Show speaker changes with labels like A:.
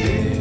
A: Yeah.